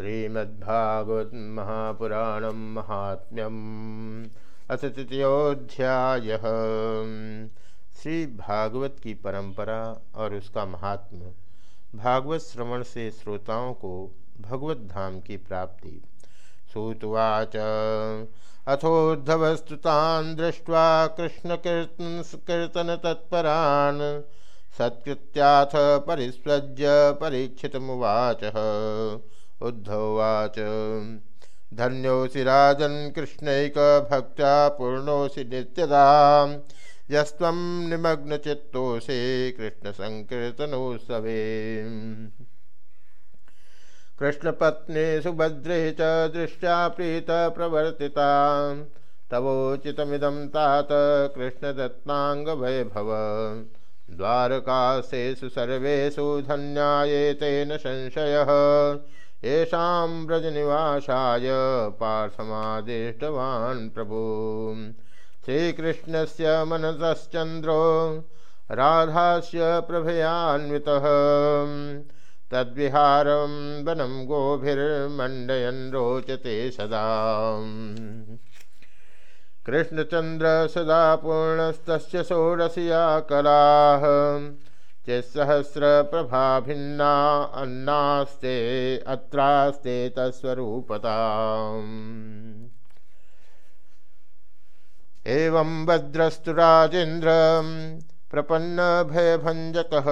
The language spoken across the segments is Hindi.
श्रीमद्भागवत महापुराण महात्म्यम अथ तृतीयोध्याय श्री भागवत की परंपरा और उसका महात्म्य। भागवत श्रवण से श्रोताओं को भगवत धाम की प्राप्ति। सुतवाच सूतवाच अथोद्धवस्तुतान् दृष्ट्वा कृष्णकीर्तन तत्परान् सत्कृत्याथ परिस्वज्य परीक्षितमुवाच। उद्धवाच धन्योऽसि राजन् कृष्णैकभक्त्या पूर्णोऽसि नित्यदा। यस्त्वं निमग्नचित्तोऽसि कृष्णसङ्कीर्तनोत्सवे कृष्णपत्नी सुभद्रे च दृष्ट्या प्रीतप्रवर्तिता। तवोचितमिदं तात कृष्णदत्ताङ्गवैभव। द्वारकासेषु सर्वेषु धन्याये तेन संशयः। येषां व्रजनिवासाय पार्थमादिष्टवान् प्रभु। श्रीकृष्णस्य मनसश्चन्द्रो राधास्य प्रभयान्वितः। तद्विहारं वनं गोभिर्मण्डयन् रोचते सदा। कृष्णचन्द्र सदा पूर्णस्तस्य षोडशिया कलाः चित्सहस्रप्रभाभिन्ना अन्नास्ते अत्रास्ते तत्स्वरूपताम्। एवं भद्रस्तु राजेन्द्र प्रपन्नभयभञ्जकः।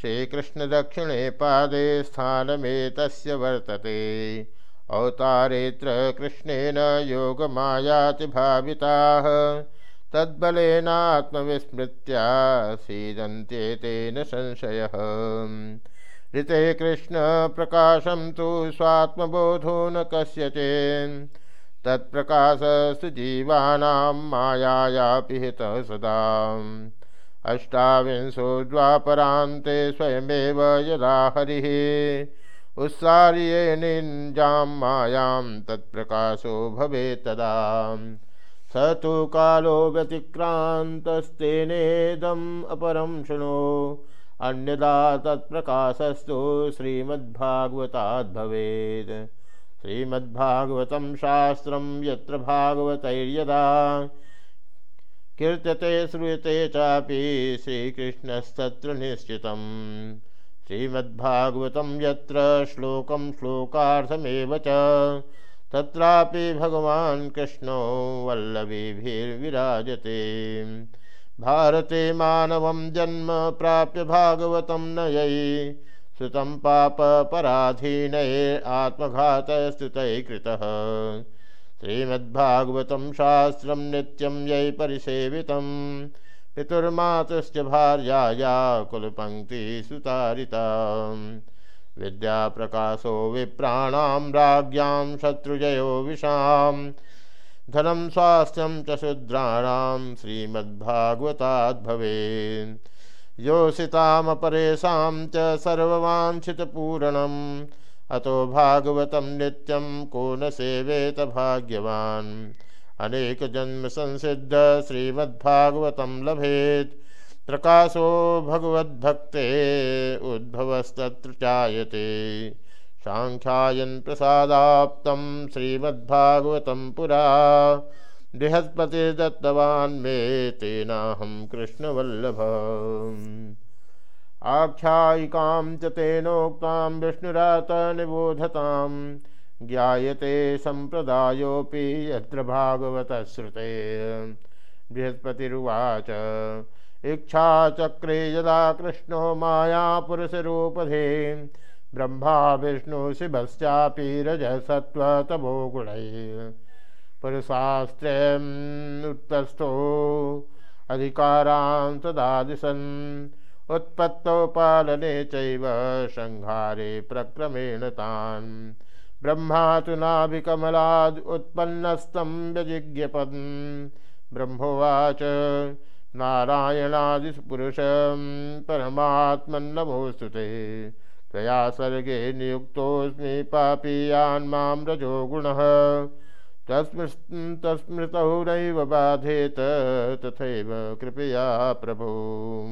श्रीकृष्णदक्षिणे पादे स्थानमेतस्य वर्तते। अवतारेत्र कृष्णेन योगमायाति भाविताः तद्बलेनात्मविस्मृत्या सीदन्त्येतेन संशयः। ऋते कृष्णप्रकाशं तु स्वात्मबोधो न कस्यचिन् तत्प्रकाशस्तु जीवानां मायाया सदा। अष्टाविंशो द्वापरान्ते स्वयमेव यदा हरिः। उत्सार्ये निजां मायां तत्प्रकाशो भवे तदा। स तो कालो व्यतिक्रान्तस्तेनेदम् अपरं शृणु। अन्यदा तत्प्रकाशस्तु श्रीमद्भागवताद्भवेत्। श्रीमद्भागवतं शास्त्रं यत्र भागवतैर्यदा कीर्त्यते, श्रूयते चापि श्रीकृष्णस्तत्र निश्चितम्। श्रीमद्भागवतं यत्र श्लोकं श्लोकार्थमेव च तत्रापि भगवान् कृष्णो वल्लभीभिर्विराजते। भारते मानवं जन्म प्राप्य भागवतं नयै, सुतं पापपराधीनये आत्मघातस्तुतैः कृतः। श्रीमद्भागवतं शास्त्रं नित्यं यै परिसेवितं, पितुर्मातश्च भार्याया कुलपङ्क्तिसुतारिता विद्याप्रकाशो विप्राणां राज्ञां शत्रुजयो विषां धनं स्वास्थ्यं च शूद्राणां श्रीमद्भागवताद्भवेन् योषितामपरेषां च अतो भागवतं नित्यं को न सेवेत भाग्यवान्। अनेकजन्मसंसिद्ध श्रीमद्भागवतं लभेत्। प्रकाशो भगवद्भक्ते उद्भवस्तत्र चायते साङ्ख्यायन् प्रसादाप्तं श्रीमद्भागवतं पुरा। बृहस्पतिर्दत्तवान् मे तेनाहं कृष्णवल्लभ आख्यायिकां च तेनोक्तां विष्णुरात निबोधतां ज्ञायते सम्प्रदायोऽपि यत्र भागवतश्रुते। बृहस्पतिरुवाच इच्छाचक्रे यदा कृष्णो मायापुरुषरूपधे। ब्रह्मा, विष्णु, शिवश्चापि रजसत्त्वतमो गुणैः। पुरुषास्त्र्यमुत्तस्थो अधिकारान् तदादिशन् उत्पत्तौ पालने चैव संहारे प्रक्रमेण तान्। ब्रह्मा तु नाभिकमलाद् उत्पन्नस्तं व्यजिज्ञपन्। ब्रह्मोवाच नारायणादिपुरुषं परमात्मन्नमोऽस्तु ते त्वया सर्गे नियुक्तोऽस्मि पापीयान्मां रजो गुणः। तस्मृतौ नैव बाधेत, तथैव कृपया प्रभो।